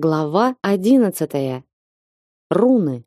Глава одиннадцатая. Руны.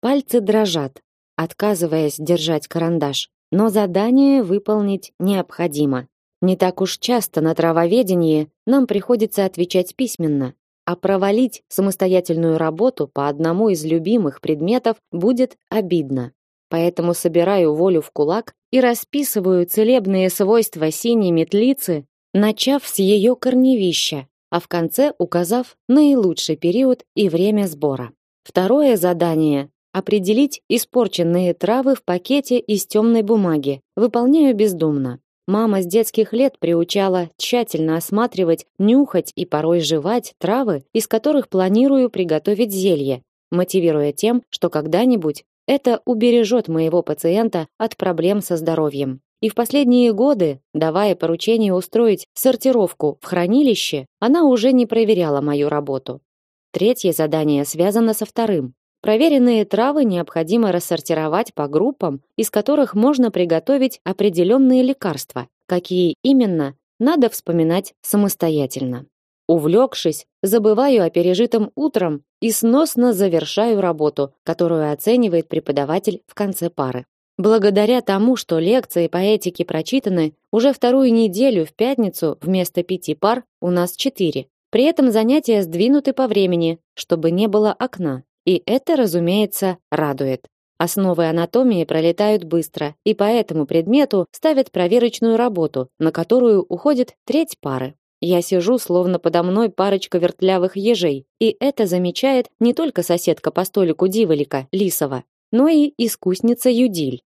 Пальцы дрожат, отказываясь держать карандаш, но задание выполнить необходимо. Не так уж часто на травоведении нам приходится отвечать письменно, а провалить самостоятельную работу по одному из любимых предметов будет обидно. Поэтому собираю волю в кулак и расписываю целебные свойства синей метлицы, начав с ее корневища, а в конце указав наилучший период и время сбора. Второе задание определить испорченные травы в пакете из темной бумаги. Выполняю бездумно. Мама с детских лет приучала тщательно осматривать, нюхать и порой жевать травы, из которых планирую приготовить зелье, мотивируя тем, что когда-нибудь это убережет моего пациента от проблем со здоровьем. И в последние годы, давая поручение устроить сортировку в хранилище, она уже не проверяла мою работу. Третье задание связано со вторым. Проверенные травы необходимо рассортировать по группам, из которых можно приготовить определенные лекарства. Какие именно, надо вспоминать самостоятельно. Увлекшись, забываю о пережитом утром и сносно завершаю работу, которую оценивает преподаватель в конце пары. Благодаря тому, что лекции по этике прочитаны, уже вторую неделю в пятницу вместо пяти пар у нас четыре. При этом занятия сдвинуты по времени, чтобы не было окна. И это, разумеется, радует. Основы анатомии пролетают быстро, и по этому предмету ставят проверочную работу, на которую уходит треть пары. Я сижу, словно подо мной парочка вертлявых ежей, и это замечает не только соседка по столику Диволика, Лисова, но и искусница Юдиль.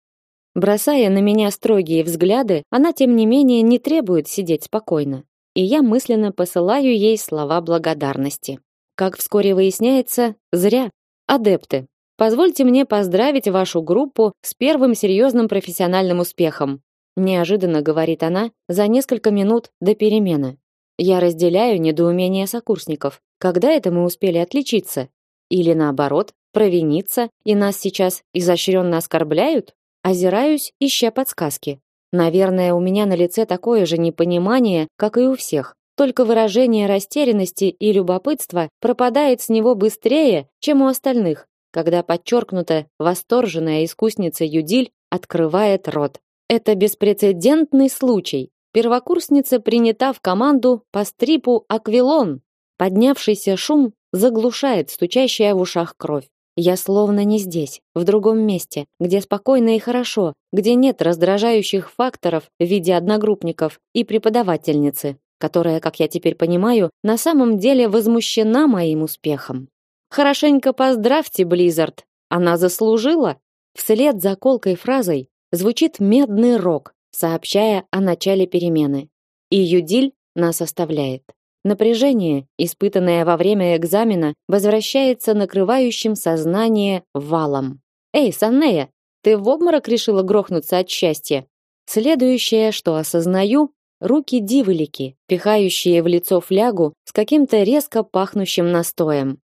Бросая на меня строгие взгляды, она тем не менее не требует сидеть спокойно, и я мысленно посылаю ей слова благодарности. Как вскоре выясняется, зря. Адепты, позвольте мне поздравить вашу группу с первым серьезным профессиональным успехом, неожиданно говорит она за несколько минут до перемены. Я разделяю недоумение сокурсников. Когда это мы успели отличиться? Или наоборот, провиниться, и нас сейчас изощренно оскорбляют? Озираюсь, ища подсказки. Наверное, у меня на лице такое же непонимание, как и у всех. Только выражение растерянности и любопытства пропадает с него быстрее, чем у остальных, когда подчеркнуто восторженная искусница Юдиль открывает рот. Это беспрецедентный случай. Первокурсница принята в команду по стрипу Аквилон. Поднявшийся шум заглушает стучащая в ушах кровь. Я словно не здесь, в другом месте, где спокойно и хорошо, где нет раздражающих факторов в виде одногруппников и преподавательницы, которая, как я теперь понимаю, на самом деле возмущена моим успехом. Хорошенько поздравьте, Близзард. Она заслужила. Вслед за колкой фразой звучит медный рок, сообщая о начале перемены. И Юдиль нас оставляет. Напряжение, испытанное во время экзамена, возвращается накрывающим сознание валом. Эй, Саннея, ты в обморок решила грохнуться от счастья? Следующее, что осознаю, руки диволики, пихающие в лицо флягу с каким-то резко пахнущим настоем.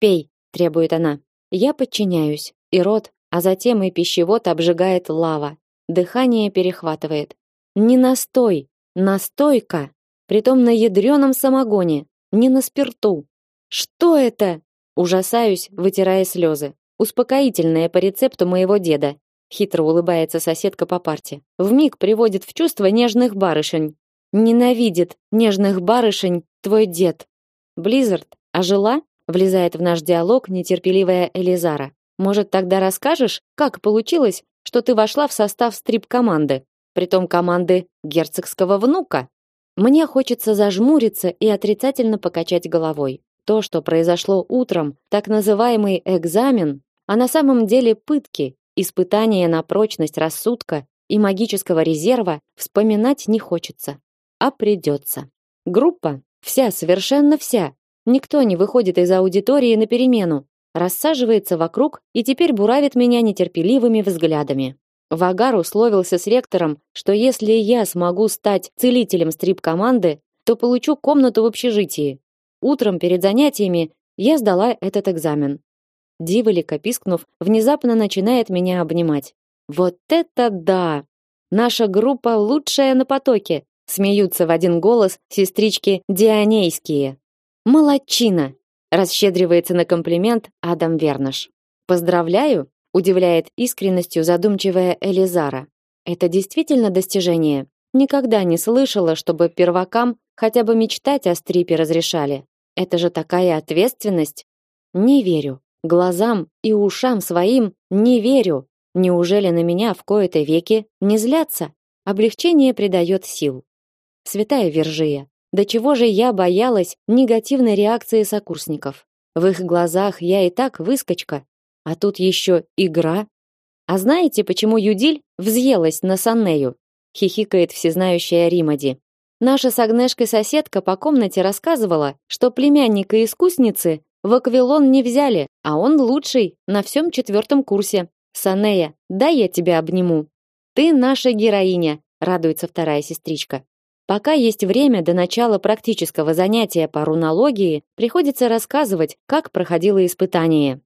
"Пей", требует она. Я подчиняюсь, и рот, а затем и пищевод обжигает лава. Дыхание перехватывает. Не настой, настойка притом на ядреном самогоне, не на спирту. Что это? Ужасаюсь, вытирая слезы. Успокоительное по рецепту моего деда. Хитро улыбается соседка по парте. Миг приводит в чувство нежных барышень. Ненавидит нежных барышень твой дед. Близзард, а жила? Влезает в наш диалог нетерпеливая Элизара. Может, тогда расскажешь, как получилось, что ты вошла в состав стрип-команды, притом команды герцогского внука? Мне хочется зажмуриться и отрицательно покачать головой. То, что произошло утром, так называемый экзамен, а на самом деле пытки, испытания на прочность рассудка и магического резерва, вспоминать не хочется, а придется. Группа, вся, совершенно вся, никто не выходит из аудитории на перемену, рассаживается вокруг и теперь буравит меня нетерпеливыми взглядами. Вагар условился с ректором, что если я смогу стать целителем стрип-команды, то получу комнату в общежитии. Утром перед занятиями я сдала этот экзамен. Диволика, пискнув, внезапно начинает меня обнимать. Вот это да! Наша группа лучшая на потоке, смеются в один голос сестрички Дионейские. Молодчина, расщедривается на комплимент Адам Вернаш. Поздравляю, удивляет искренностью задумчивая Элизара. Это действительно достижение. Никогда не слышала, чтобы первакам хотя бы мечтать о стрипе разрешали. Это же такая ответственность. Не верю. Глазам и ушам своим не верю. Неужели на меня в кои-то веки не злятся? Облегчение придает сил. Святая Вержия, до чего же я боялась негативной реакции сокурсников? В их глазах я и так выскочка, а тут еще игра. А знаете, почему Юдиль взъелась на Саннею? Хихикает всезнающая Римади. Наша с Агнешкой соседка по комнате рассказывала, что племянника искусницы в Аквилон не взяли, а он лучший на всем четвертом курсе. Санея, дай я тебя обниму. Ты наша героиня, радуется вторая сестричка. Пока есть время до начала практического занятия по рунологии, приходится рассказывать, как проходило испытание.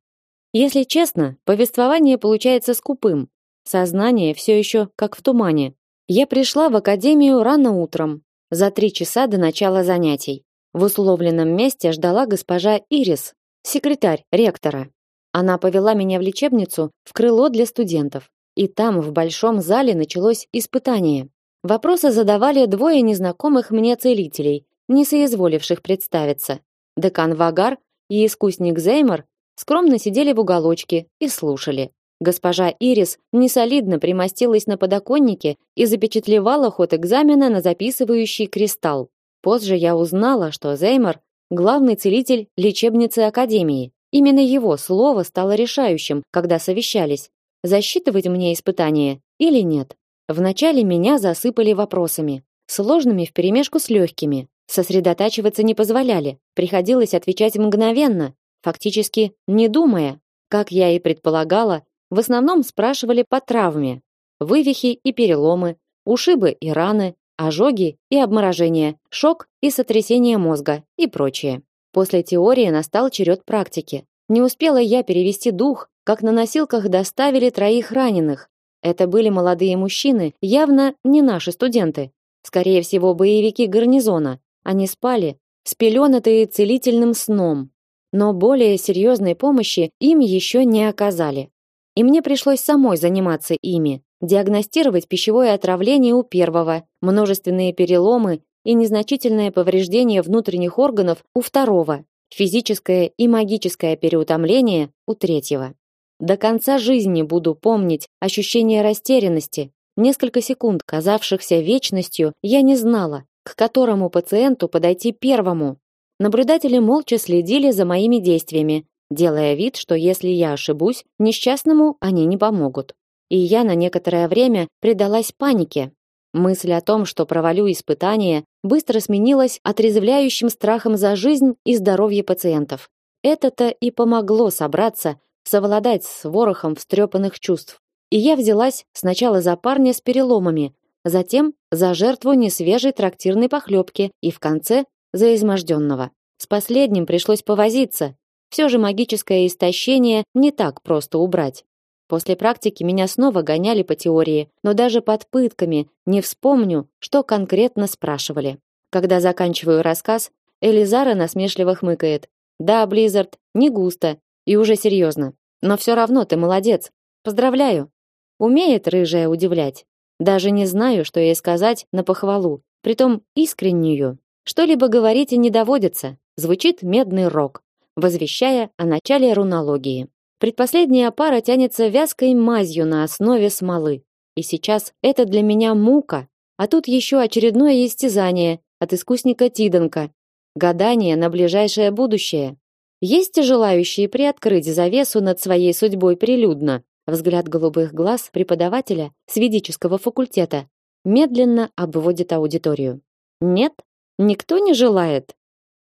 Если честно, повествование получается скупым. Сознание все еще как в тумане. Я пришла в академию рано утром, за три часа до начала занятий. В условленном месте ждала госпожа Ирис, секретарь ректора. Она повела меня в лечебницу, в крыло для студентов. И там, в большом зале, началось испытание. Вопросы задавали двое незнакомых мне целителей, не соизволивших представиться. Декан Вагар и искусник Зеймер скромно сидели в уголочке и слушали. Госпожа Ирис несолидно примостилась на подоконнике и запечатлевала ход экзамена на записывающий кристалл. Позже я узнала, что Зеймер – главный целитель лечебницы Академии. Именно его слово стало решающим, когда совещались, засчитывать мне испытание или нет. Вначале меня засыпали вопросами, сложными вперемешку с легкими. Сосредотачиваться не позволяли, приходилось отвечать мгновенно, фактически не думая. Как я и предполагала, в основном спрашивали по травме. Вывихи и переломы, ушибы и раны, ожоги и обморожения, шок и сотрясение мозга и прочее. После теории настал черед практики. Не успела я перевести дух, как на носилках доставили троих раненых. Это были молодые мужчины, явно не наши студенты. Скорее всего, боевики гарнизона. Они спали, спеленатые целительным сном. Но более серьезной помощи им еще не оказали. И мне пришлось самой заниматься ими, диагностировать пищевое отравление у первого, множественные переломы и незначительное повреждение внутренних органов у второго, физическое и магическое переутомление у третьего. До конца жизни буду помнить ощущение растерянности. Несколько секунд, казавшихся вечностью, я не знала, к которому пациенту подойти первому. Наблюдатели молча следили за моими действиями, делая вид, что если я ошибусь, несчастному они не помогут. И я на некоторое время предалась панике, Мысль о том, что провалю испытание, быстро сменилась отрезвляющим страхом за жизнь и здоровье пациентов. Это-то и помогло собраться, совладать с ворохом встрепанных чувств. И я взялась сначала за парня с переломами, затем за жертву несвежей трактирной похлебки и в конце за изможденного. С последним пришлось повозиться. Все же магическое истощение не так просто убрать. После практики меня снова гоняли по теории, но даже под пытками не вспомню, что конкретно спрашивали. Когда заканчиваю рассказ, Элизара насмешливо хмыкает. Да, Близзард, не густо и уже серьезно. Но все равно ты молодец. Поздравляю. Умеет рыжая удивлять. Даже не знаю, что ей сказать на похвалу, притом искреннюю. Что-либо говорить и не доводится. Звучит медный рог, возвещая о начале рунологии. Предпоследняя пара тянется вязкой мазью на основе смолы. И сейчас это для меня мука, а тут еще очередное истязание от искусника Тиденка. Гадание на ближайшее будущее. Есть желающие приоткрыть завесу над своей судьбой прилюдно. Взгляд голубых глаз преподавателя с ведического факультета медленно обводит аудиторию. Нет, никто не желает.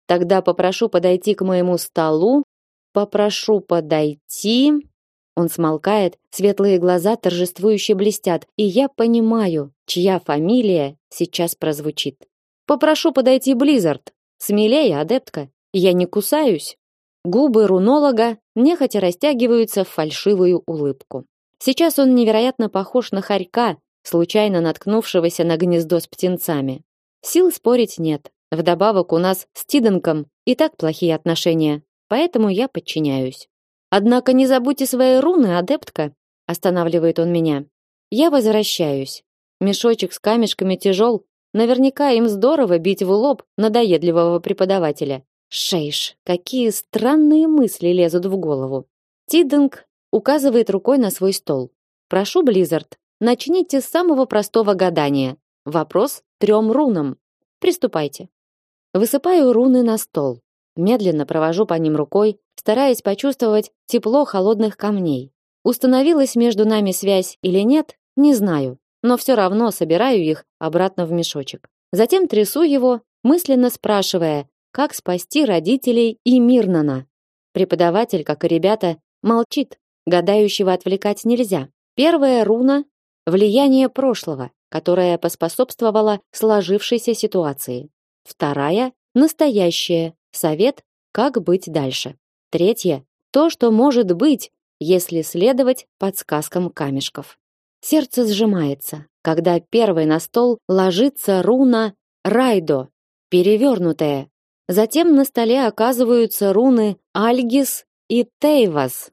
Тогда попрошу подойти к моему столу Попрошу подойти. Он смолкает, светлые глаза торжествующе блестят, и я понимаю, чья фамилия сейчас прозвучит. Попрошу подойти Близзард. Смелее, адептка. Я не кусаюсь. Губы рунолога нехотя растягиваются в фальшивую улыбку. Сейчас он невероятно похож на хорька, случайно наткнувшегося на гнездо с птенцами. Сил спорить нет. Вдобавок у нас с Тиденком и так плохие отношения, поэтому я подчиняюсь. Однако не забудьте свои руны, адептка, останавливает он меня. Я возвращаюсь. Мешочек с камешками тяжел, наверняка им здорово бить в лоб надоедливого преподавателя. Шейш, какие странные мысли лезут в голову. Тиденк указывает рукой на свой стол. Прошу, Близзард, начните с самого простого гадания. Вопрос трем рунам. Приступайте. Высыпаю руны на стол. Медленно провожу по ним рукой, стараясь почувствовать тепло холодных камней. Установилась между нами связь или нет, не знаю, но все равно собираю их обратно в мешочек. Затем трясу его, мысленно спрашивая, как спасти родителей и Мирнана. Преподаватель, как и ребята, молчит. Гадающего отвлекать нельзя. Первая руна влияние прошлого, которое поспособствовало сложившейся ситуации. Вторая настоящее, совет, как быть дальше. Третье то, что может быть, если следовать подсказкам камешков. Сердце сжимается, когда первой на стол ложится руна Райдо, перевернутая. Затем на столе оказываются руны Альгис и Тейвас.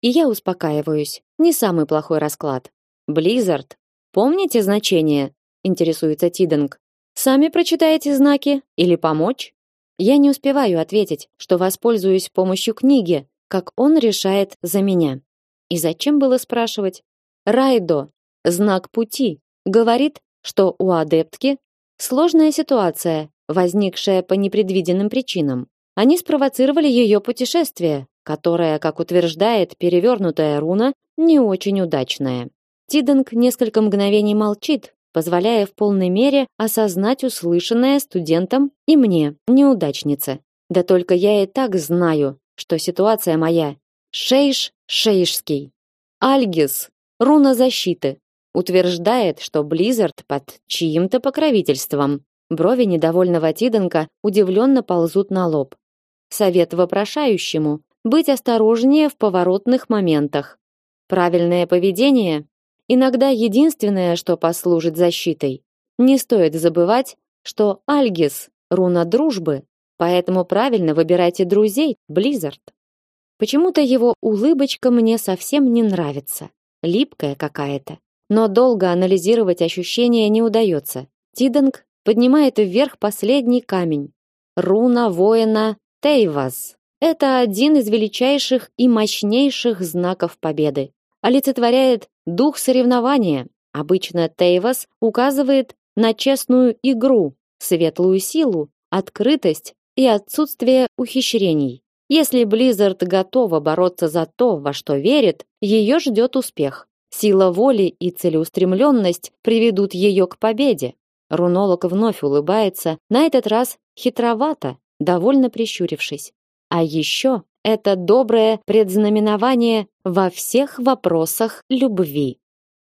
И я успокаиваюсь. Не самый плохой расклад. Близзард. Помните значение? Интересуется Тиденг. Сами прочитаете знаки или помочь? Я не успеваю ответить, что воспользуюсь помощью книги, как он решает за меня. И зачем было спрашивать? Райдо, знак пути, говорит, что у адептки сложная ситуация, возникшая по непредвиденным причинам. Они спровоцировали ее путешествие, которое, как утверждает перевернутая руна, не очень удачное. Тиденг несколько мгновений молчит, позволяя в полной мере осознать услышанное студентам и мне, неудачнице. Да только я и так знаю, что ситуация моя шейш шейшский. Альгис, руна защиты, утверждает, что Близзард под чьим-то покровительством. Брови недовольного Тиденка удивленно ползут на лоб. Совет вопрошающему быть осторожнее в поворотных моментах. Правильное поведение иногда единственное, что послужит защитой. Не стоит забывать, что Альгис руна дружбы, поэтому правильно выбирайте друзей, Близзард. Почему-то его улыбочка мне совсем не нравится, липкая какая-то. Но долго анализировать ощущения не удается. Тиденг поднимает вверх последний камень. Руна воина Тейвас. Это один из величайших и мощнейших знаков победы. Олицетворяет дух соревнования. Обычно Тейвас указывает на честную игру, светлую силу, открытость и отсутствие ухищрений. Если Blizzard готова бороться за то, во что верит, ее ждет успех. Сила воли и целеустремленность приведут ее к победе. Рунолог вновь улыбается, на этот раз хитровато, довольно прищурившись. А еще это доброе предзнаменование во всех вопросах любви.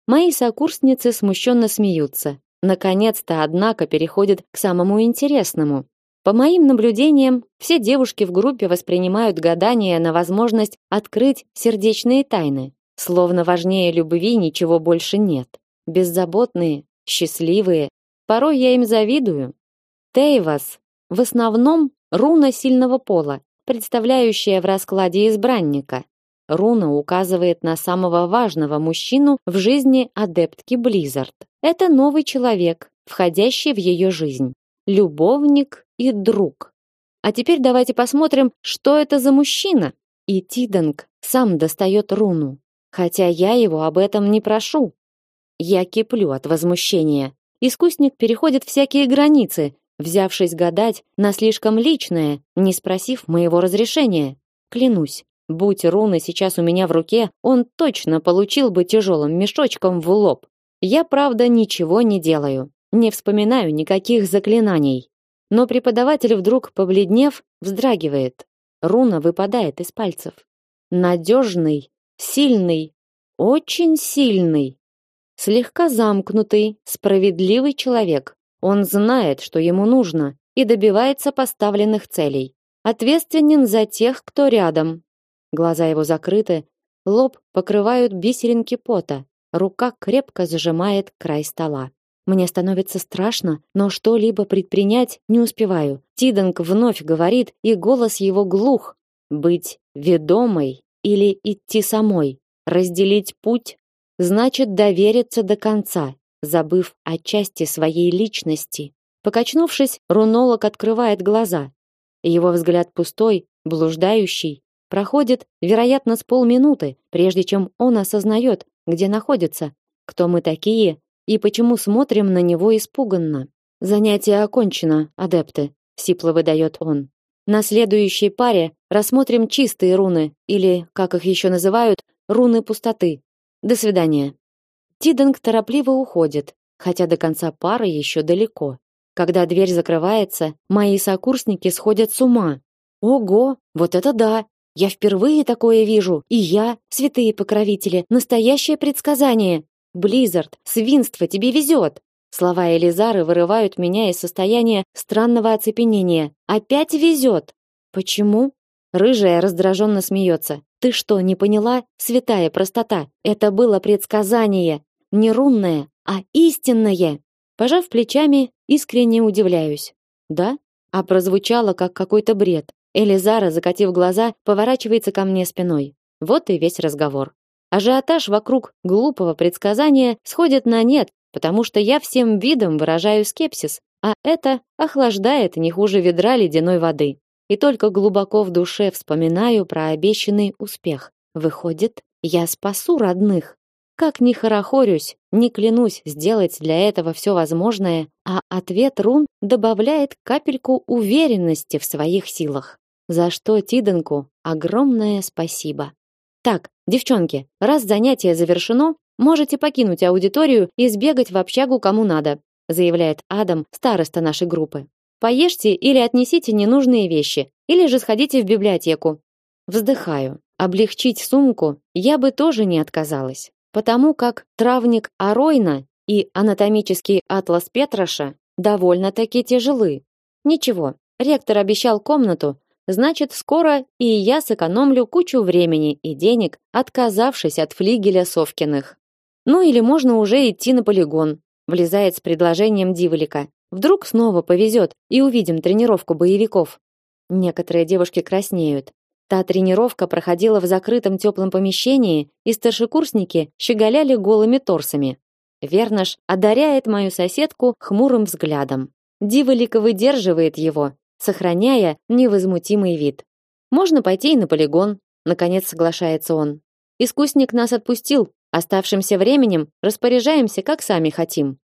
Мои сокурсницы смущенно смеются. Наконец-то, однако, переходят к самому интересному. По моим наблюдениям, все девушки в группе воспринимают гадание на возможность открыть сердечные тайны, словно важнее любви ничего больше нет. Беззаботные, счастливые. Порой я им завидую. Тейвас в основном руна сильного пола, представляющая в раскладе избранника. Руна указывает на самого важного мужчину в жизни адептки Близзард. Это новый человек, входящий в ее жизнь. Любовник и друг. А теперь давайте посмотрим, что это за мужчина. И Тиденг сам достает руну. Хотя я его об этом не прошу. Я киплю от возмущения. Искусник переходит всякие границы, взявшись гадать на слишком личное, не спросив моего разрешения. Клянусь, будь руны сейчас у меня в руке, он точно получил бы тяжелым мешочком в лоб. Я, правда, ничего не делаю, не вспоминаю никаких заклинаний. Но преподаватель вдруг, побледнев, вздрагивает. Руна выпадает из пальцев. Надежный, сильный, очень сильный, слегка замкнутый, справедливый человек. Он знает, что ему нужно, и добивается поставленных целей. Ответственен за тех, кто рядом. Глаза его закрыты, лоб покрывают бисеринки пота, рука крепко зажимает край стола. Мне становится страшно, но что-либо предпринять не успеваю. Тиденг вновь говорит, и голос его глух. Быть ведомой или идти самой, разделить путь, значит довериться до конца, забыв о части своей личности. Покачнувшись, рунолог открывает глаза. Его взгляд пустой, блуждающий, проходит, вероятно, с полминуты, прежде чем он осознает, где находится, кто мы такие и почему смотрим на него испуганно. Занятие окончено, адепты, сипло выдает он. На следующей паре рассмотрим чистые руны или, как их еще называют, руны пустоты. До свидания. Тиденг торопливо уходит, хотя до конца пары еще далеко. Когда дверь закрывается, мои сокурсники сходят с ума. Ого, вот это да! Я впервые такое вижу. И я, святые покровители, настоящее предсказание. Близзард, свинство, тебе везет. Слова Элизары вырывают меня из состояния странного оцепенения. Опять везет. Почему? Рыжая раздраженно смеется. Ты что, не поняла? Святая простота. Это было предсказание, не рунное, а истинное. Пожав плечами, искренне удивляюсь. Да? А прозвучало как какой-то бред. Элизара, закатив глаза, поворачивается ко мне спиной. Вот и весь разговор. Ажиотаж вокруг глупого предсказания сходит на нет, потому что я всем видом выражаю скепсис, а это охлаждает не хуже ведра ледяной воды. И только глубоко в душе вспоминаю про обещанный успех. Выходит, я спасу родных. Как ни хорохорюсь, не клянусь сделать для этого все возможное, а ответ рун добавляет капельку уверенности в своих силах за что Тиденку огромное спасибо. Так, девчонки, раз занятие завершено, можете покинуть аудиторию и сбегать в общагу кому надо, заявляет Адам, староста нашей группы. Поешьте или отнесите ненужные вещи, или же сходите в библиотеку. Вздыхаю. Облегчить сумку я бы тоже не отказалась, потому как травник Аройна и анатомический атлас Петроша довольно-таки тяжелы. Ничего, ректор обещал комнату, Значит, скоро и я сэкономлю кучу времени и денег, отказавшись от флигеля Совкиных. Ну или можно уже идти на полигон, влезает с предложением Диволика. Вдруг снова повезет и увидим тренировку боевиков. Некоторые девушки краснеют. Та тренировка проходила в закрытом теплом помещении, и старшекурсники щеголяли голыми торсами. Вернаш одаряет мою соседку хмурым взглядом. Диволика выдерживает его, сохраняя невозмутимый вид. Можно пойти и на полигон, наконец соглашается он. Искусник нас отпустил, оставшимся временем распоряжаемся, как сами хотим.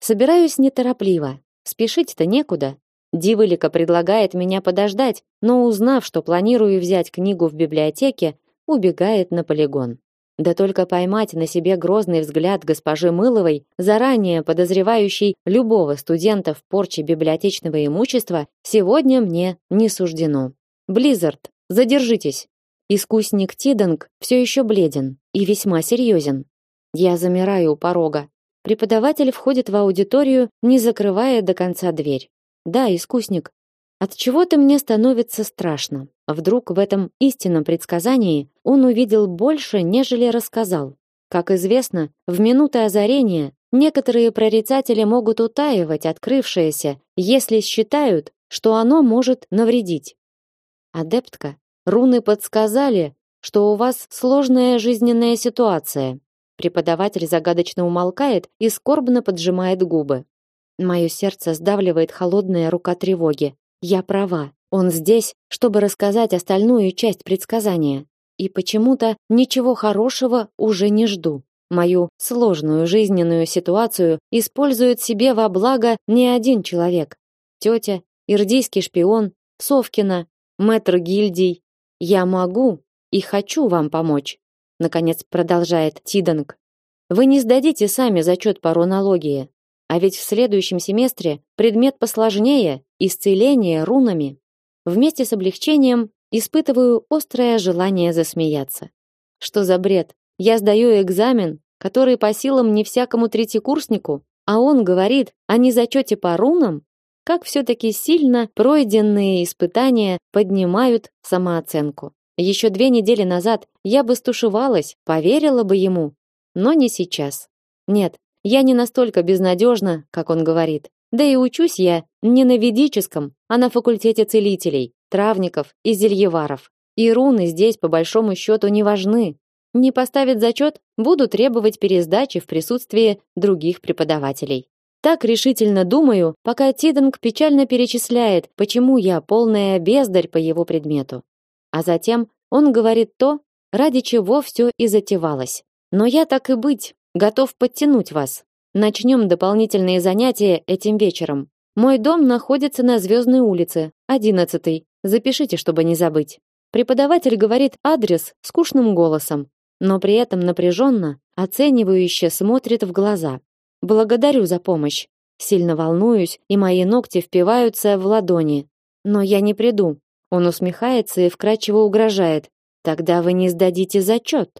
Собираюсь неторопливо. Спешить-то некуда. Дивылика предлагает меня подождать, но узнав, что планирую взять книгу в библиотеке, убегает на полигон. Да только поймать на себе грозный взгляд госпожи Мыловой, заранее подозревающей любого студента в порче библиотечного имущества, сегодня мне не суждено. Близзард, задержитесь. Искусник Тиденг все еще бледен и весьма серьезен. Я замираю у порога. Преподаватель входит в аудиторию, не закрывая до конца дверь. Да, искусник. От чего-то мне становится страшно. Вдруг в этом истинном предсказании он увидел больше, нежели рассказал. Как известно, в минуты озарения некоторые прорицатели могут утаивать открывшееся, если считают, что оно может навредить. Адептка, руны подсказали, что у вас сложная жизненная ситуация. Преподаватель загадочно умолкает и скорбно поджимает губы. Мое сердце сдавливает холодная рука тревоги. Я права. Он здесь, чтобы рассказать остальную часть предсказания. И почему-то ничего хорошего уже не жду. Мою сложную жизненную ситуацию использует себе во благо не один человек. Тетя, ирдийский шпион, Совкина, мэтр гильдий. Я могу и хочу вам помочь. Наконец продолжает Тиданг. Вы не сдадите сами зачет по рунологии. А ведь в следующем семестре предмет посложнее исцеление рунами. Вместе с облегчением испытываю острое желание засмеяться. Что за бред? Я сдаю экзамен, который по силам не всякому третьекурснику, а он говорит о незачете по рунам? Как все-таки сильно пройденные испытания поднимают самооценку. Еще две недели назад я бы стушевалась, поверила бы ему, но не сейчас. Нет, я не настолько безнадежна, как он говорит. Да и учусь я не на ведическом, а на факультете целителей, травников и зельеваров. И руны здесь по большому счету не важны. Не поставят зачет, буду требовать пересдачи в присутствии других преподавателей. Так решительно думаю, пока Тиденг печально перечисляет, почему я полная бездарь по его предмету. А затем он говорит то, ради чего все и затевалось. Но я так и быть, готов подтянуть вас. Начнем дополнительные занятия этим вечером. Мой дом находится на Звездной улице, 11 Запишите, чтобы не забыть. Преподаватель говорит адрес скучным голосом, но при этом напряженно, оценивающе смотрит в глаза. Благодарю за помощь. Сильно волнуюсь, и мои ногти впиваются в ладони. Но я не приду. Он усмехается и вкрадчиво угрожает. Тогда вы не сдадите зачет.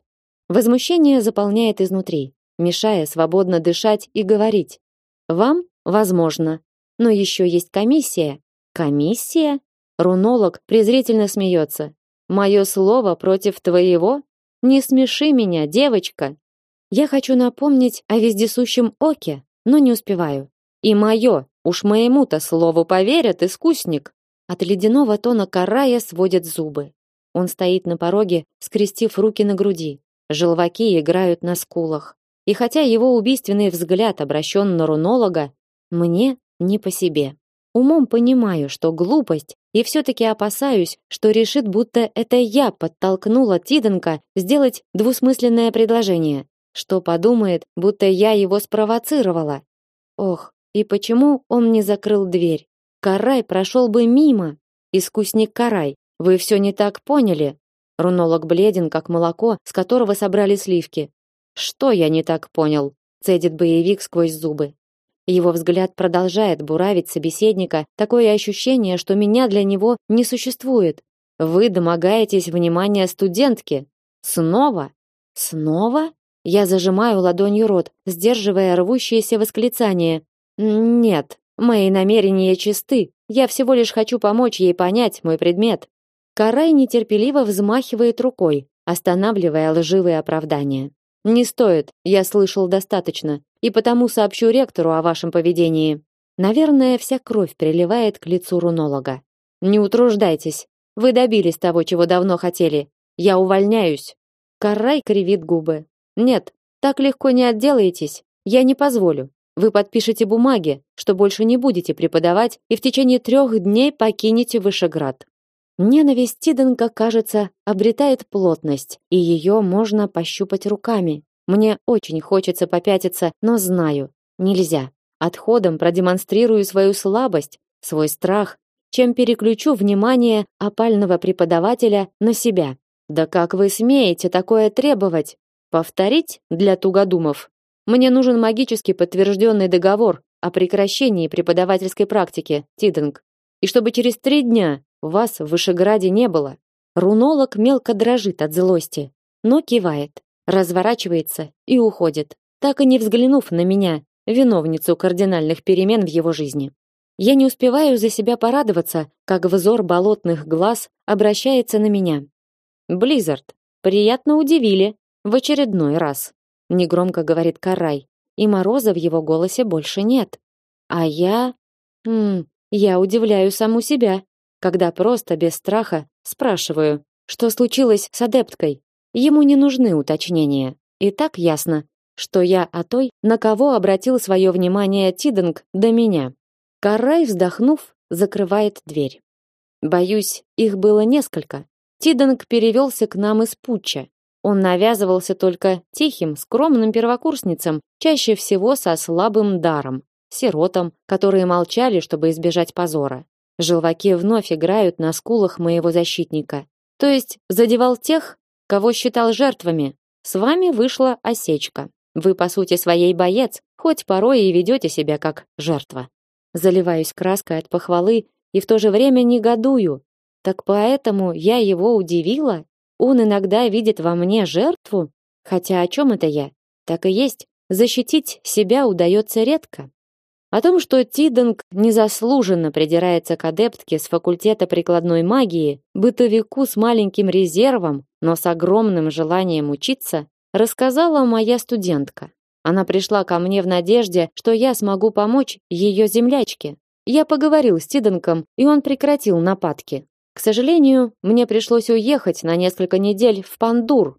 Возмущение заполняет изнутри, мешая свободно дышать и говорить. Вам, возможно, но еще есть комиссия. Комиссия? Рунолог презрительно смеется. Мое слово против твоего? Не смеши меня, девочка. Я хочу напомнить о вездесущем оке, но не успеваю. И мое, уж моему-то слову поверят, искусник. От ледяного тона карая сводят зубы. Он стоит на пороге, скрестив руки на груди. Желваки играют на скулах. И хотя его убийственный взгляд обращен на рунолога, мне не по себе. Умом понимаю, что глупость, и все-таки опасаюсь, что решит, будто это я подтолкнула Тиденка сделать двусмысленное предложение, что подумает, будто я его спровоцировала. Ох, и почему он не закрыл дверь? Карай прошел бы мимо. Искусник Карай, вы все не так поняли. Рунолог бледен, как молоко, с которого собрали сливки. Что я не так понял? Цедит боевик сквозь зубы. Его взгляд продолжает буравить собеседника, такое ощущение, что меня для него не существует. Вы домогаетесь внимания студентки. Снова? Снова? Я зажимаю ладонью рот, сдерживая рвущееся восклицание. Нет, мои намерения чисты. Я всего лишь хочу помочь ей понять мой предмет. Карай нетерпеливо взмахивает рукой, останавливая лживые оправдания. Не стоит, я слышал достаточно, и потому сообщу ректору о вашем поведении. Наверное, вся кровь приливает к лицу рунолога. Не утруждайтесь. Вы добились того, чего давно хотели. Я увольняюсь. Карай кривит губы. Нет, так легко не отделаетесь. Я не позволю. Вы подпишете бумаги, что больше не будете преподавать и в течение трех дней покинете Вышеград. Ненависть Тиденка, кажется, обретает плотность, и ее можно пощупать руками. Мне очень хочется попятиться, но знаю, нельзя. Отходом продемонстрирую свою слабость, свой страх, чем переключу внимание опального преподавателя на себя. Да как вы смеете такое требовать? Повторить для тугодумов. Мне нужен магически подтвержденный договор о прекращении преподавательской практики, Тиденг. И чтобы через три дня вас в Вышеграде не было. Рунолог мелко дрожит от злости, но кивает, разворачивается и уходит, так и не взглянув на меня, виновницу кардинальных перемен в его жизни. Я не успеваю за себя порадоваться, как взор болотных глаз обращается на меня. Близзард, приятно удивили в очередной раз, негромко говорит Карай, и мороза в его голосе больше нет. А я, хм, я удивляю саму себя когда просто без страха спрашиваю, что случилось с адепткой. Ему не нужны уточнения. И так ясно, что я о той, на кого обратил свое внимание Тиденг до меня. Карай, вздохнув, закрывает дверь. Боюсь, их было несколько. Тиденг перевелся к нам из Путча. Он навязывался только тихим, скромным первокурсницам, чаще всего со слабым даром, сиротам, которые молчали, чтобы избежать позора. Желваки вновь играют на скулах моего защитника. То есть задевал тех, кого считал жертвами. С вами вышла осечка. Вы по сути своей боец, хоть порой и ведете себя как жертва. Заливаюсь краской от похвалы и в то же время негодую. Так поэтому я его удивила. Он иногда видит во мне жертву, хотя о чем это я? Так и есть. Защитить себя удается редко. О том, что Тиденг незаслуженно придирается к адептке с факультета прикладной магии, бытовику с маленьким резервом, но с огромным желанием учиться, рассказала моя студентка. Она пришла ко мне в надежде, что я смогу помочь ее землячке. Я поговорил с Тиденком, и он прекратил нападки. К сожалению, мне пришлось уехать на несколько недель в Пандур.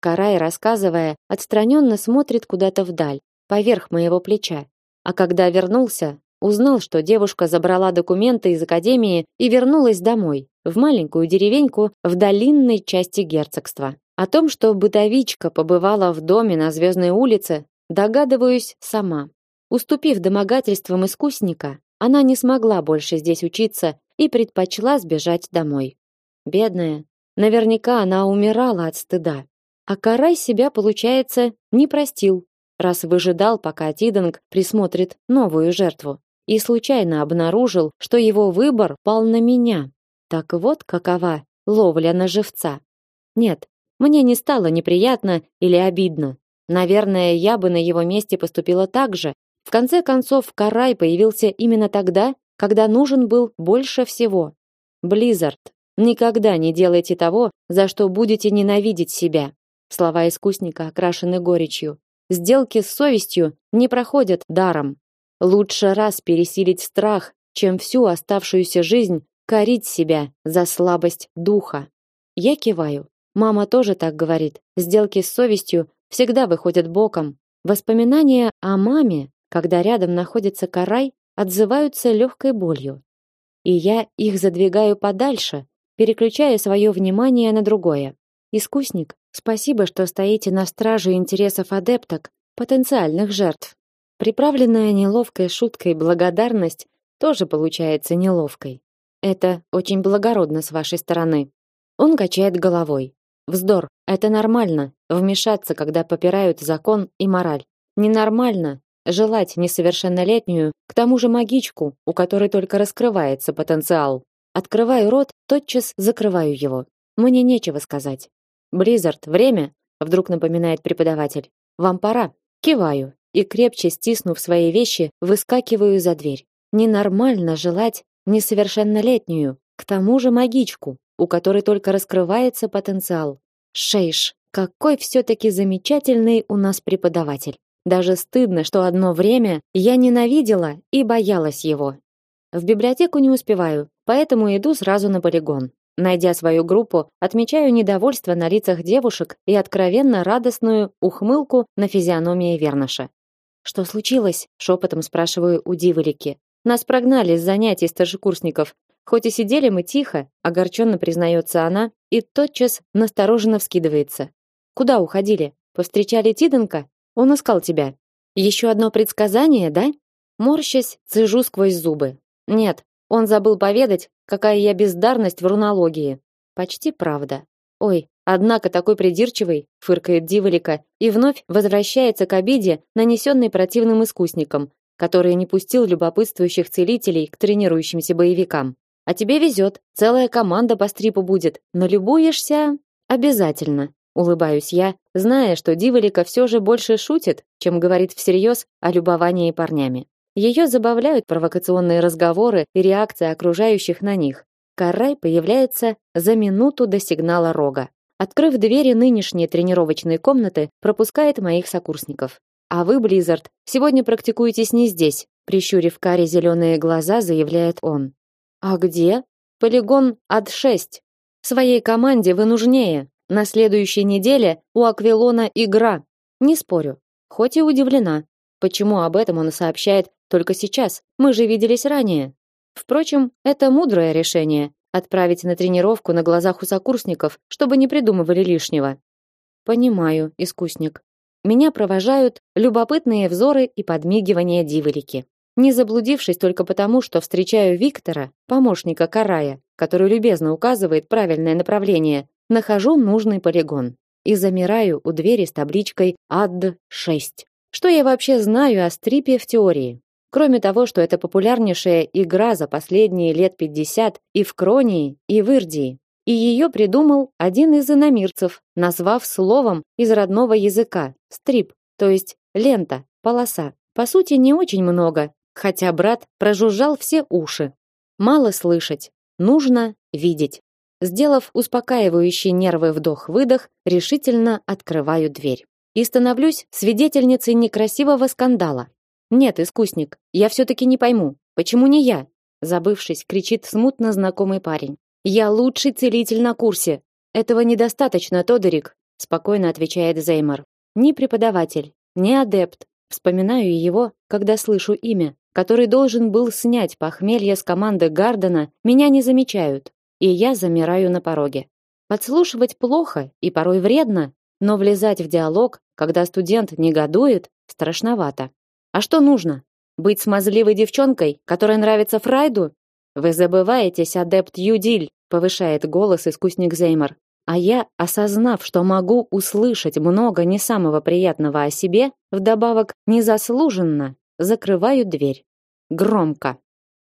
Карай, рассказывая, отстраненно смотрит куда-то вдаль, поверх моего плеча. А когда вернулся, узнал, что девушка забрала документы из академии и вернулась домой, в маленькую деревеньку в долинной части герцогства. О том, что бытовичка побывала в доме на Звездной улице, догадываюсь сама. Уступив домогательствам искусника, она не смогла больше здесь учиться и предпочла сбежать домой. Бедная, наверняка она умирала от стыда. А Карай себя, получается, не простил, раз выжидал, пока Тиденг присмотрит новую жертву, и случайно обнаружил, что его выбор пал на меня. Так вот какова ловля на живца. Нет, мне не стало неприятно или обидно. Наверное, я бы на его месте поступила так же, в конце концов, Карай появился именно тогда, когда нужен был больше всего. Близзард, никогда не делайте того, за что будете ненавидеть себя. Слова искусника окрашены горечью. Сделки с совестью не проходят даром. Лучше раз пересилить страх, чем всю оставшуюся жизнь корить себя за слабость духа. Я киваю. Мама тоже так говорит. Сделки с совестью всегда выходят боком. Воспоминания о маме когда рядом находится карай, отзываются легкой болью. И я их задвигаю подальше, переключая свое внимание на другое. Искусник, спасибо, что стоите на страже интересов адепток, потенциальных жертв. Приправленная неловкой шуткой благодарность тоже получается неловкой. Это очень благородно с вашей стороны. Он качает головой. Вздор. Это нормально вмешаться, когда попирают закон и мораль. Ненормально желать несовершеннолетнюю, к тому же магичку, у которой только раскрывается потенциал. Открываю рот, тотчас закрываю его. Мне нечего сказать. Близзард, время, вдруг напоминает преподаватель. Вам пора. Киваю и крепче стиснув свои вещи, выскакиваю за дверь. Ненормально желать несовершеннолетнюю, к тому же магичку, у которой только раскрывается потенциал. Шейш, какой все таки замечательный у нас преподаватель. Даже стыдно, что одно время я ненавидела и боялась его. В библиотеку не успеваю, поэтому иду сразу на полигон. Найдя свою группу, отмечаю недовольство на лицах девушек и откровенно радостную ухмылку на физиономии Вернаша. Что случилось? шепотом спрашиваю у Диволики. Нас прогнали с занятий старшекурсников. Хоть и сидели мы тихо, огорченно признается она и тотчас настороженно вскидывается. Куда уходили? Повстречали Тиденка? Он искал тебя. Еще одно предсказание, да? Морщась, цежу сквозь зубы. Нет, он забыл поведать, какая я бездарность в рунологии. Почти правда. Ой, однако такой придирчивый, фыркает Диволика и вновь возвращается к обиде, нанесенной противным искусником, который не пустил любопытствующих целителей к тренирующимся боевикам. А тебе везет, целая команда по стрипу будет. Налюбуешься обязательно. Улыбаюсь я, зная, что Диволика все же больше шутит, чем говорит всерьез о любовании парнями. Ее забавляют провокационные разговоры и реакции окружающих на них. Карай появляется за минуту до сигнала рога. Открыв двери нынешней тренировочной комнаты, пропускает моих сокурсников. А вы, Близзард, сегодня практикуетесь не здесь, прищурив кари зеленые глаза, заявляет он. А где? Полигон ад-6. Своей команде вы нужнее, на следующей неделе у Аквилона игра. Не спорю. Хоть и удивлена. Почему об этом он сообщает только сейчас? Мы же виделись ранее. Впрочем, это мудрое решение отправить на тренировку на глазах у сокурсников, чтобы не придумывали лишнего. Понимаю, искусник. Меня провожают любопытные взоры и подмигивания диволики. Не заблудившись только потому, что встречаю Виктора, помощника Карая, который любезно указывает правильное направление, Нахожу нужный полигон и замираю у двери с табличкой АД-6. Что я вообще знаю о стрипе в теории? Кроме того, что это популярнейшая игра за последние лет 50 и в Кронии, и в Ирдии. И ее придумал один из иномирцев, назвав словом из родного языка стрип, то есть лента, полоса. По сути, не очень много, хотя брат прожужжал все уши. Мало слышать, нужно видеть. Сделав успокаивающий нервы вдох-выдох, решительно открываю дверь. И становлюсь свидетельницей некрасивого скандала. Нет, искусник, я все-таки не пойму, почему не я? Забывшись, кричит смутно знакомый парень. Я лучший целитель на курсе. Этого недостаточно, Тодорик, спокойно отвечает Зеймер. Ни преподаватель, ни адепт. Вспоминаю его, когда слышу имя, который должен был снять похмелье с команды Гардена, меня не замечают, и я замираю на пороге. Подслушивать плохо и порой вредно, но влезать в диалог, когда студент негодует, страшновато. А что нужно? Быть смазливой девчонкой, которая нравится Фрайду? Вы забываетесь, адепт Юдиль, повышает голос искусник Зеймер. А я, осознав, что могу услышать много не самого приятного о себе, вдобавок незаслуженно, закрываю дверь. Громко.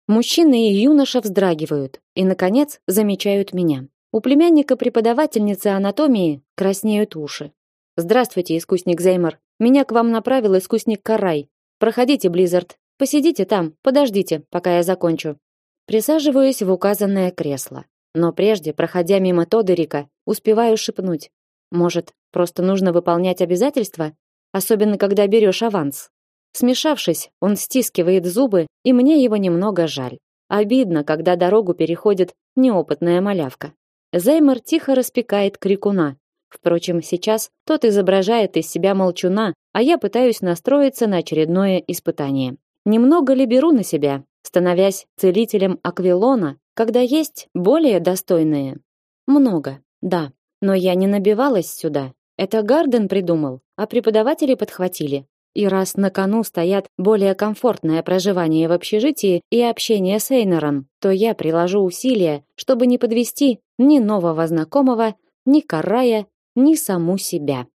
Мужчины и юноша вздрагивают и, наконец, замечают меня. У племянника преподавательницы анатомии краснеют уши. Здравствуйте, искусник Зеймер. Меня к вам направил искусник Карай. Проходите, Близзард. Посидите там, подождите, пока я закончу. Присаживаюсь в указанное кресло. Но прежде, проходя мимо Тодорика, успеваю шепнуть: "Может, просто нужно выполнять обязательства, особенно когда берешь аванс?" Смешавшись, он стискивает зубы, и мне его немного жаль. Обидно, когда дорогу переходит неопытная малявка. Зеймер тихо распекает крикуна. Впрочем, сейчас тот изображает из себя молчуна, а я пытаюсь настроиться на очередное испытание. Немного ли беру на себя, становясь целителем Аквилона, когда есть более достойные? Много, да. Но я не набивалась сюда. Это Гарден придумал, а преподаватели подхватили. И раз на кону стоят более комфортное проживание в общежитии и общение с Эйнером, то я приложу усилия, чтобы не подвести ни нового знакомого, ни Карая, ни саму себя.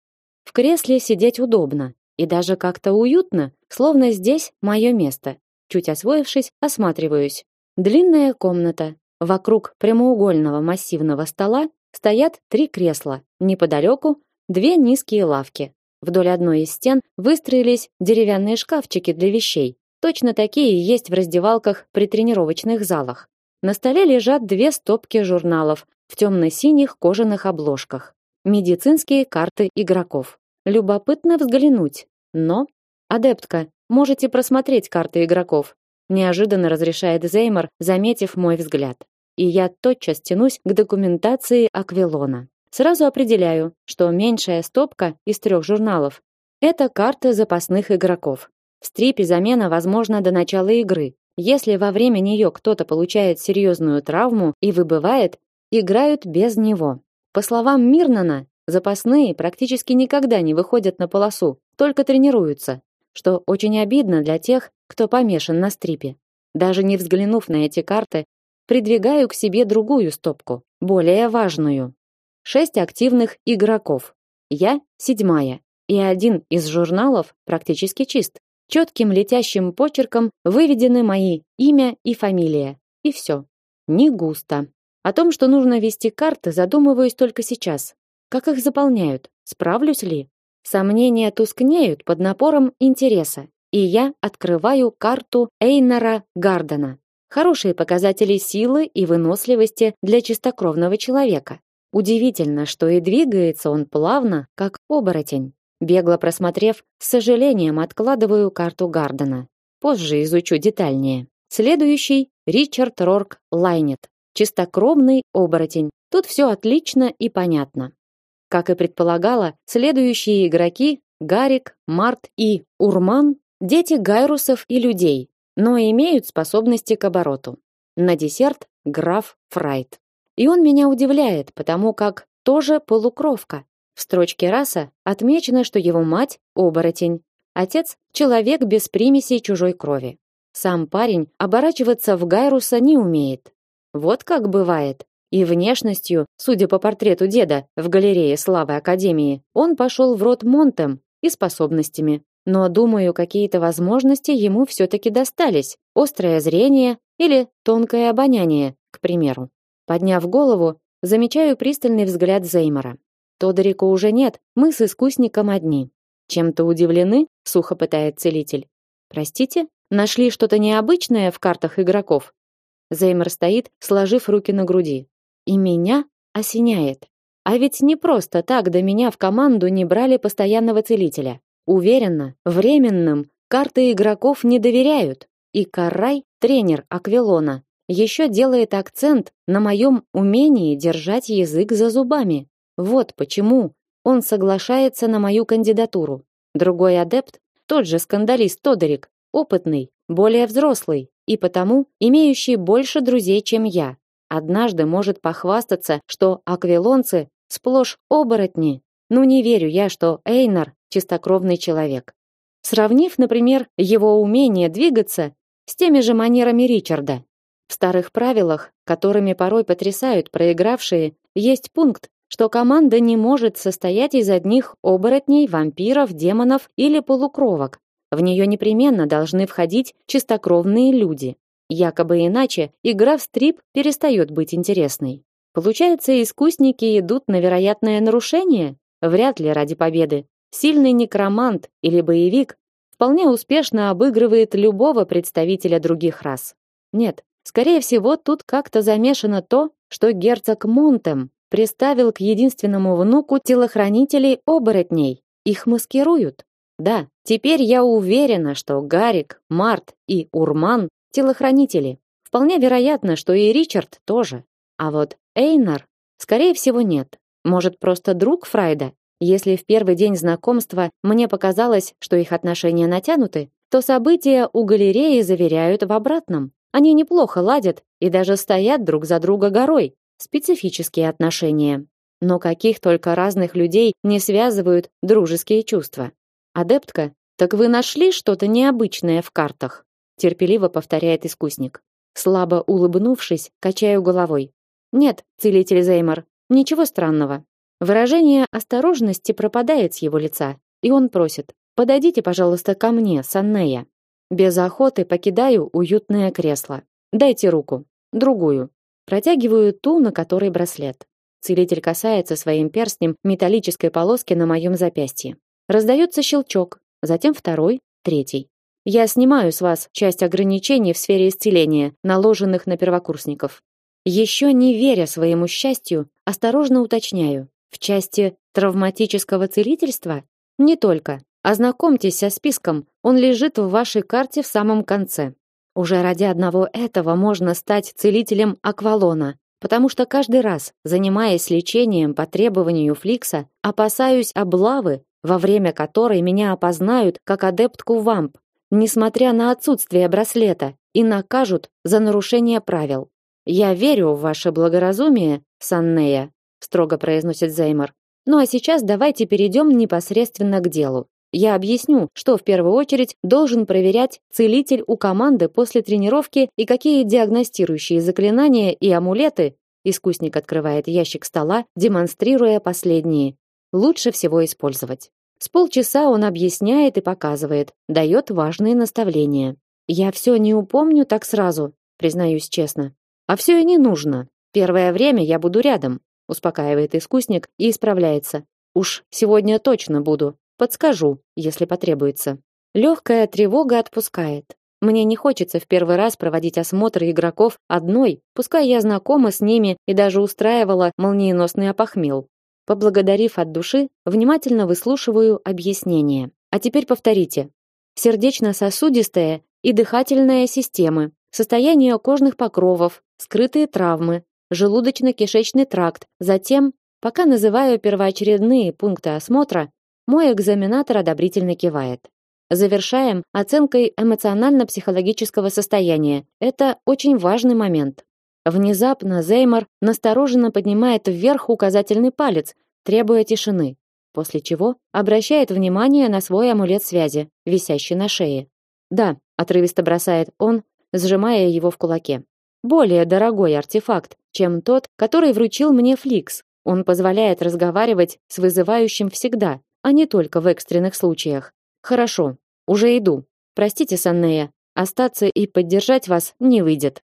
В кресле сидеть удобно и даже как-то уютно, словно здесь мое место. Чуть освоившись, осматриваюсь. Длинная комната. Вокруг прямоугольного массивного стола стоят три кресла. Неподалеку две низкие лавки. Вдоль одной из стен выстроились деревянные шкафчики для вещей. Точно такие есть в раздевалках при тренировочных залах. На столе лежат две стопки журналов в темно-синих кожаных обложках. Медицинские карты игроков. Любопытно взглянуть. Но, адептка, можете просмотреть карты игроков. Неожиданно разрешает Зеймер, заметив мой взгляд. И я тотчас тянусь к документации Аквилона. Сразу определяю, что меньшая стопка из трех журналов это карта запасных игроков. В стрипе замена возможна до начала игры. Если во время нее кто-то получает серьезную травму и выбывает, играют без него. По словам Мирнана, запасные практически никогда не выходят на полосу, только тренируются, что очень обидно для тех, кто помешан на стрипе. Даже не взглянув на эти карты, придвигаю к себе другую стопку, более важную. Шесть активных игроков. Я седьмая, и один из журналов практически чист. Четким летящим почерком выведены мои имя и фамилия. И все. Не густо. О том, что нужно вести карты, задумываюсь только сейчас. Как их заполняют? Справлюсь ли? Сомнения тускнеют под напором интереса, и я открываю карту Эйнара Гардена. Хорошие показатели силы и выносливости для чистокровного человека. Удивительно, что и двигается он плавно, как оборотень. Бегло просмотрев, с сожалением откладываю карту Гардена. Позже изучу детальнее. Следующий Ричард Рорк Лайнет. Чистокровный оборотень. Тут все отлично и понятно. Как и предполагала, следующие игроки Гарик, Март и Урман дети гайрусов и людей, но имеют способности к обороту. На десерт граф Фрайт. И он меня удивляет, потому как тоже полукровка. В строчке раса отмечено, что его мать оборотень, отец человек без примесей чужой крови. Сам парень оборачиваться в Гайруса не умеет. Вот как бывает. И внешностью, судя по портрету деда в галерее Славы Академии, он пошел в род Монтем и способностями. Но, думаю, какие-то возможности ему все-таки достались. Острое зрение или тонкое обоняние, к примеру. Подняв голову, замечаю пристальный взгляд Зеймера. Тодорику уже нет, мы с искусником одни. Чем-то удивлены? Сухо пытает целитель. Простите? Нашли что-то необычное в картах игроков? Зеймер стоит, сложив руки на груди. И меня осеняет. А ведь не просто так до меня в команду не брали постоянного целителя. Уверенно, временным карты игроков не доверяют. И Карай, тренер Аквилона, еще делает акцент на моем умении держать язык за зубами. Вот почему он соглашается на мою кандидатуру. Другой адепт, тот же скандалист Тодорик, опытный, более взрослый и потому имеющий больше друзей, чем я, однажды может похвастаться, что аквилонцы сплошь оборотни. Ну не верю я, что Эйнар чистокровный человек. Сравнив, например, его умение двигаться с теми же манерами Ричарда. В старых правилах, которыми порой потрясают проигравшие, есть пункт, что команда не может состоять из одних оборотней, вампиров, демонов или полукровок. В нее непременно должны входить чистокровные люди. Якобы иначе игра в стрип перестает быть интересной. Получается, искусники идут на вероятное нарушение? Вряд ли ради победы. Сильный некромант или боевик вполне успешно обыгрывает любого представителя других рас. Нет, скорее всего, тут как-то замешано то, что герцог Монтем приставил к единственному внуку телохранителей оборотней. Их маскируют. Да, теперь я уверена, что Гарик, Март и Урман телохранители. Вполне вероятно, что и Ричард тоже. А вот Эйнар, скорее всего, нет. Может, просто друг Фрайда? Если в первый день знакомства мне показалось, что их отношения натянуты, то события у галереи заверяют в обратном. Они неплохо ладят и даже стоят друг за друга горой. Специфические отношения. Но каких только разных людей не связывают дружеские чувства. Адептка, так вы нашли что-то необычное в картах? терпеливо повторяет искусник. Слабо улыбнувшись, качаю головой. Нет, целитель Зеймар, ничего странного. Выражение осторожности пропадает с его лица, и он просит: "Подойдите, пожалуйста, ко мне, Саннея". Без охоты покидаю уютное кресло. Дайте руку, другую. Протягиваю ту, на которой браслет. Целитель касается своим перстнем металлической полоски на моем запястье. Раздается щелчок, затем второй, третий. Я снимаю с вас часть ограничений в сфере исцеления, наложенных на первокурсников. Еще не веря своему счастью, осторожно уточняю: в части травматического целительства? Не только. Ознакомьтесь со списком, он лежит в вашей карте в самом конце. Уже ради одного этого можно стать целителем Аквалона, потому что каждый раз, занимаясь лечением по требованию Фликса, опасаюсь облавы, во время которой меня опознают как адептку вамп несмотря на отсутствие браслета, и накажут за нарушение правил. Я верю в ваше благоразумие, Саннея, строго произносит Зеймар. Ну а сейчас давайте перейдем непосредственно к делу. Я объясню, что в первую очередь должен проверять целитель у команды после тренировки и какие диагностирующие заклинания и амулеты искусник открывает ящик стола, демонстрируя последние. Лучше всего использовать. С полчаса он объясняет и показывает, дает важные наставления. Я все не упомню так сразу, признаюсь честно. А все и не нужно. Первое время я буду рядом, успокаивает искусник и исправляется. Уж сегодня точно буду. Подскажу, если потребуется. Легкая тревога отпускает. Мне не хочется в первый раз проводить осмотр игроков одной, пускай я знакома с ними и даже устраивала молниеносный опохмел. Поблагодарив от души, внимательно выслушиваю объяснение. А теперь повторите. Сердечно-сосудистая и дыхательная системы, состояние кожных покровов, скрытые травмы, желудочно-кишечный тракт. Затем, пока называю первоочередные пункты осмотра, мой экзаменатор одобрительно кивает. Завершаем оценкой эмоционально-психологического состояния. Это очень важный момент. Внезапно Зеймар настороженно поднимает вверх указательный палец, требуя тишины, после чего обращает внимание на свой амулет связи, висящий на шее. "Да", отрывисто бросает он, сжимая его в кулаке. "Более дорогой артефакт, чем тот, который вручил мне Фликс. Он позволяет разговаривать с вызывающим всегда, а не только в экстренных случаях. Хорошо, уже иду. Простите, Саннея, остаться и поддержать вас не выйдет.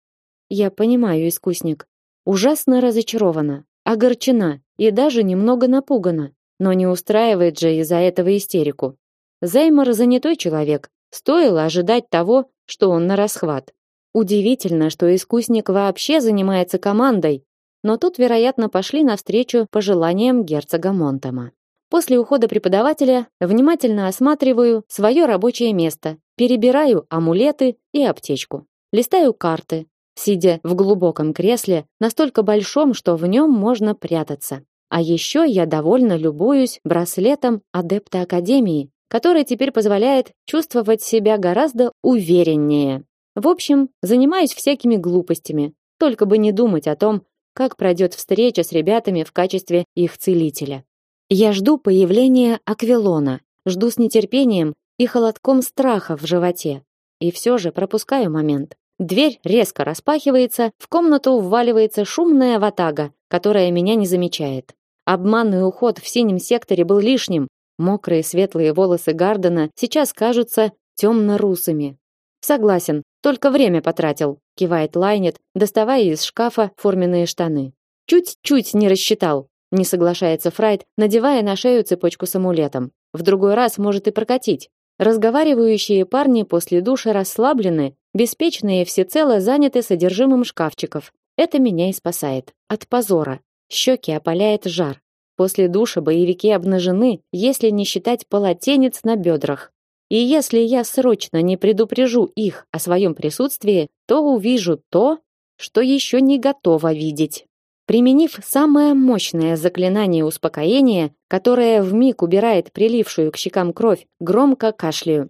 Я понимаю, искусник. Ужасно разочарована, огорчена и даже немного напугана, но не устраивает же из-за этого истерику. Зеймор занятой человек, стоило ожидать того, что он на расхват. Удивительно, что искусник вообще занимается командой, но тут, вероятно, пошли навстречу пожеланиям герцога Монтема. После ухода преподавателя внимательно осматриваю свое рабочее место, перебираю амулеты и аптечку. Листаю карты, сидя в глубоком кресле, настолько большом, что в нем можно прятаться. А еще я довольно любуюсь браслетом адепта Академии, который теперь позволяет чувствовать себя гораздо увереннее. В общем, занимаюсь всякими глупостями, только бы не думать о том, как пройдет встреча с ребятами в качестве их целителя. Я жду появления Аквилона, жду с нетерпением и холодком страха в животе. И все же пропускаю момент. Дверь резко распахивается, в комнату вваливается шумная ватага, которая меня не замечает. Обманный уход в синем секторе был лишним. Мокрые светлые волосы Гардена сейчас кажутся темно-русыми. Согласен, только время потратил, кивает Лайнет, доставая из шкафа форменные штаны. Чуть-чуть не рассчитал, не соглашается Фрайд, надевая на шею цепочку с амулетом. В другой раз может и прокатить. Разговаривающие парни после душа расслаблены, беспечные всецело заняты содержимым шкафчиков. Это меня и спасает от позора. Щеки опаляет жар. После душа боевики обнажены, если не считать полотенец на бедрах. И если я срочно не предупрежу их о своем присутствии, то увижу то, что еще не готова видеть. Применив самое мощное заклинание успокоения, которое вмиг убирает прилившую к щекам кровь, громко кашляю.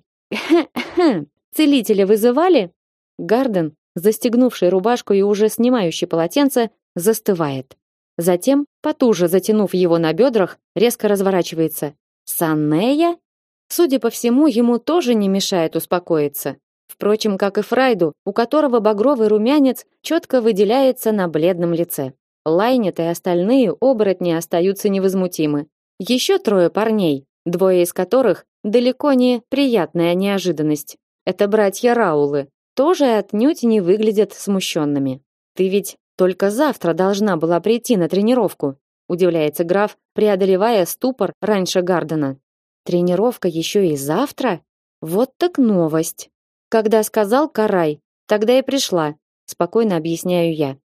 Целителя вызывали? Гарден, застегнувший рубашку и уже снимающий полотенце, застывает. Затем, потуже затянув его на бедрах, резко разворачивается. Санея? Судя по всему, ему тоже не мешает успокоиться. Впрочем, как и Фрайду, у которого багровый румянец четко выделяется на бледном лице. Лайнет и остальные оборотни остаются невозмутимы. Еще трое парней, двое из которых далеко не приятная неожиданность. Это братья Раулы, тоже отнюдь не выглядят смущенными. Ты ведь только завтра должна была прийти на тренировку, удивляется граф, преодолевая ступор раньше Гардена. Тренировка еще и завтра? Вот так новость. Когда сказал Карай, тогда и пришла, спокойно объясняю я.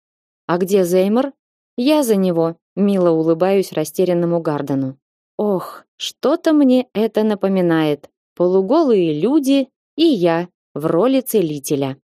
А где Зеймер? Я за него, мило улыбаюсь растерянному Гардену. Ох, что-то мне это напоминает. Полуголые люди и я в роли целителя.